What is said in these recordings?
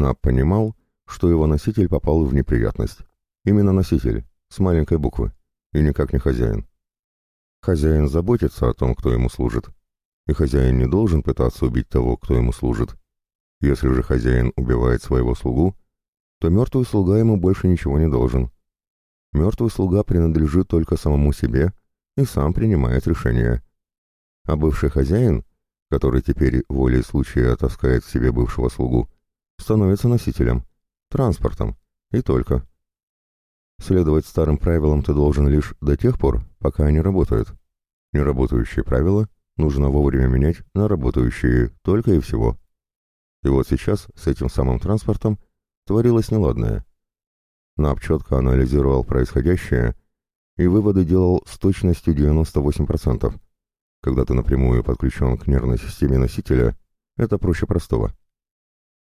Нап понимал, что его носитель попал в неприятность. Именно носитель, с маленькой буквы, и никак не хозяин. Хозяин заботится о том, кто ему служит, и хозяин не должен пытаться убить того, кто ему служит. Если же хозяин убивает своего слугу, то мертвый слуга ему больше ничего не должен. Мертвый слуга принадлежит только самому себе и сам принимает решение. А бывший хозяин, который теперь волей случая таскает к себе бывшего слугу, становится носителем, транспортом, и только. Следовать старым правилам ты должен лишь до тех пор, пока они работают. Неработающие правила нужно вовремя менять на работающие только и всего. И вот сейчас с этим самым транспортом творилось неладное. НАП четко анализировал происходящее и выводы делал с точностью 98%. Когда ты напрямую подключен к нервной системе носителя, это проще простого.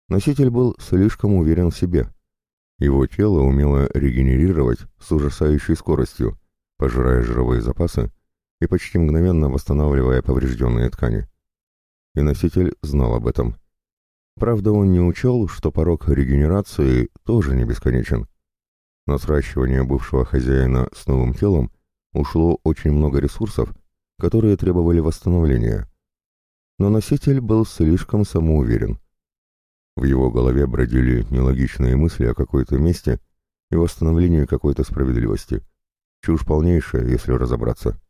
Носитель был слишком уверен в себе. Его тело умело регенерировать с ужасающей скоростью, пожирая жировые запасы и почти мгновенно восстанавливая поврежденные ткани. И носитель знал об этом. Правда, он не учел, что порог регенерации тоже не бесконечен. На сращивание бывшего хозяина с новым телом ушло очень много ресурсов, которые требовали восстановления. Но носитель был слишком самоуверен. В его голове бродили нелогичные мысли о какой-то месте и восстановлении какой-то справедливости. Чушь полнейшая, если разобраться.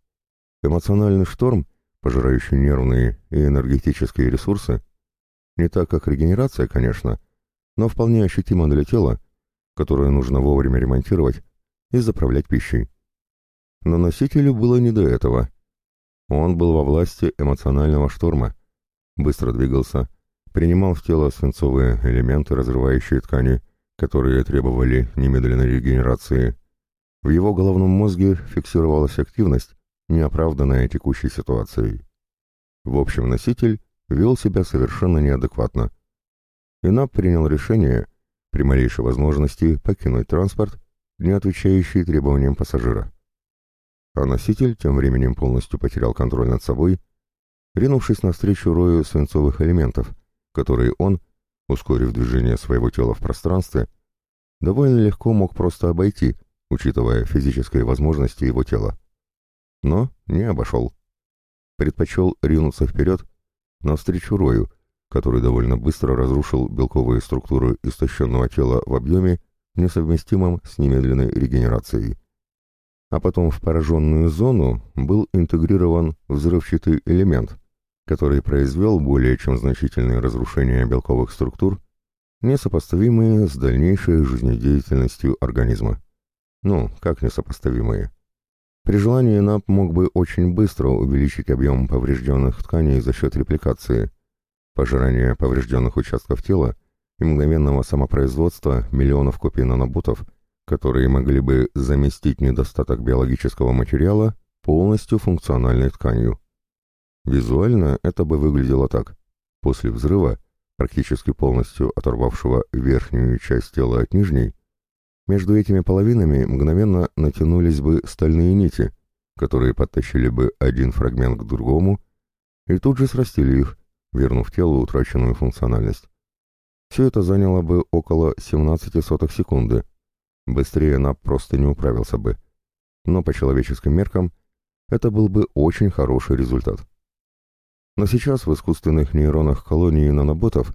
Эмоциональный шторм, пожирающий нервные и энергетические ресурсы, не так, как регенерация, конечно, но вполне ощутимо для тела, которое нужно вовремя ремонтировать и заправлять пищей. Но носителю было не до этого. Он был во власти эмоционального шторма, быстро двигался, принимал в тело свинцовые элементы, разрывающие ткани, которые требовали немедленной регенерации. В его головном мозге фиксировалась активность, неоправданная текущей ситуацией. В общем, носитель вел себя совершенно неадекватно. Инап принял решение при малейшей возможности покинуть транспорт, не отвечающий требованиям пассажира. А носитель тем временем полностью потерял контроль над собой, ринувшись навстречу рою свинцовых элементов, которые он, ускорив движение своего тела в пространстве, довольно легко мог просто обойти, учитывая физические возможности его тела. Но не обошел. Предпочел ринуться вперед, навстречу рою, который довольно быстро разрушил белковые структуры истощенного тела в объеме, несовместимом с немедленной регенерацией. А потом в пораженную зону был интегрирован взрывчатый элемент, который произвел более чем значительные разрушения белковых структур, несопоставимые с дальнейшей жизнедеятельностью организма. Ну, как несопоставимые? При желании НАП мог бы очень быстро увеличить объем поврежденных тканей за счет репликации, пожирания поврежденных участков тела и мгновенного самопроизводства миллионов копий наноботов, которые могли бы заместить недостаток биологического материала полностью функциональной тканью. Визуально это бы выглядело так. После взрыва, практически полностью оторвавшего верхнюю часть тела от нижней, между этими половинами мгновенно натянулись бы стальные нити, которые подтащили бы один фрагмент к другому и тут же срастили их, вернув телу утраченную функциональность. Все это заняло бы около 17 сотых секунды. Быстрее НАП просто не управился бы. Но по человеческим меркам это был бы очень хороший результат. Но сейчас в искусственных нейронах колонии наноботов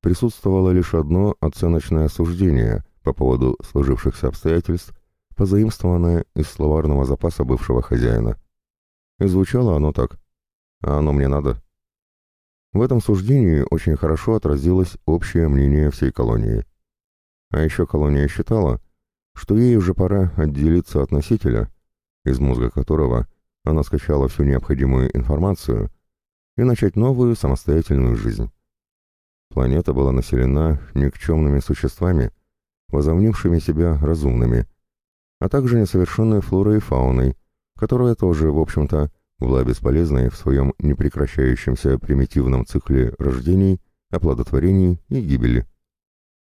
присутствовало лишь одно оценочное суждение по поводу сложившихся обстоятельств, позаимствованное из словарного запаса бывшего хозяина. И звучало оно так. «А оно мне надо». В этом суждении очень хорошо отразилось общее мнение всей колонии. А еще колония считала, что ей уже пора отделиться от носителя, из мозга которого она скачала всю необходимую информацию — и начать новую самостоятельную жизнь. Планета была населена никчемными существами, возомнившими себя разумными, а также несовершенной флорой и фауной, которая тоже, в общем-то, была бесполезной в своем непрекращающемся примитивном цикле рождений, оплодотворений и гибели.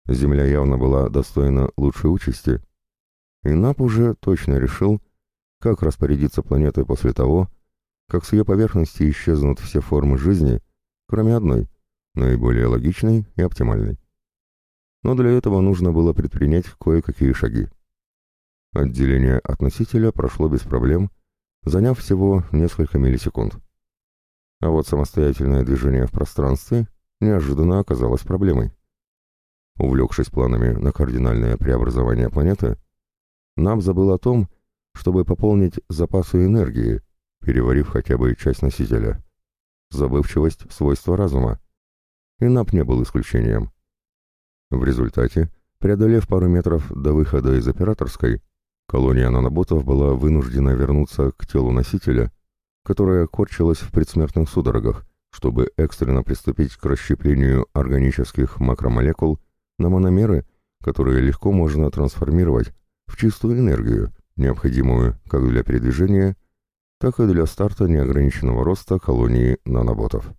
Земля явно была достойна лучшей участи, и НАП уже точно решил, как распорядиться планетой после того, как с ее поверхности исчезнут все формы жизни, кроме одной, наиболее логичной и оптимальной. но для этого нужно было предпринять кое-какие шаги. Отделение от носителя прошло без проблем, заняв всего несколько миллисекунд. А вот самостоятельное движение в пространстве неожиданно оказалось проблемой. Увлекшись планами на кардинальное преобразование планеты, нам забыл о том, чтобы пополнить запасы энергии, переварив хотя бы часть носителя. Забывчивость — свойство разума. И НАП не был исключением. В результате, преодолев пару метров до выхода из операторской, колония наноботов была вынуждена вернуться к телу носителя, которое корчилось в предсмертных судорогах, чтобы экстренно приступить к расщеплению органических макромолекул на мономеры, которые легко можно трансформировать в чистую энергию, необходимую как для передвижения, так и для старта неограниченного роста колонии наноботов.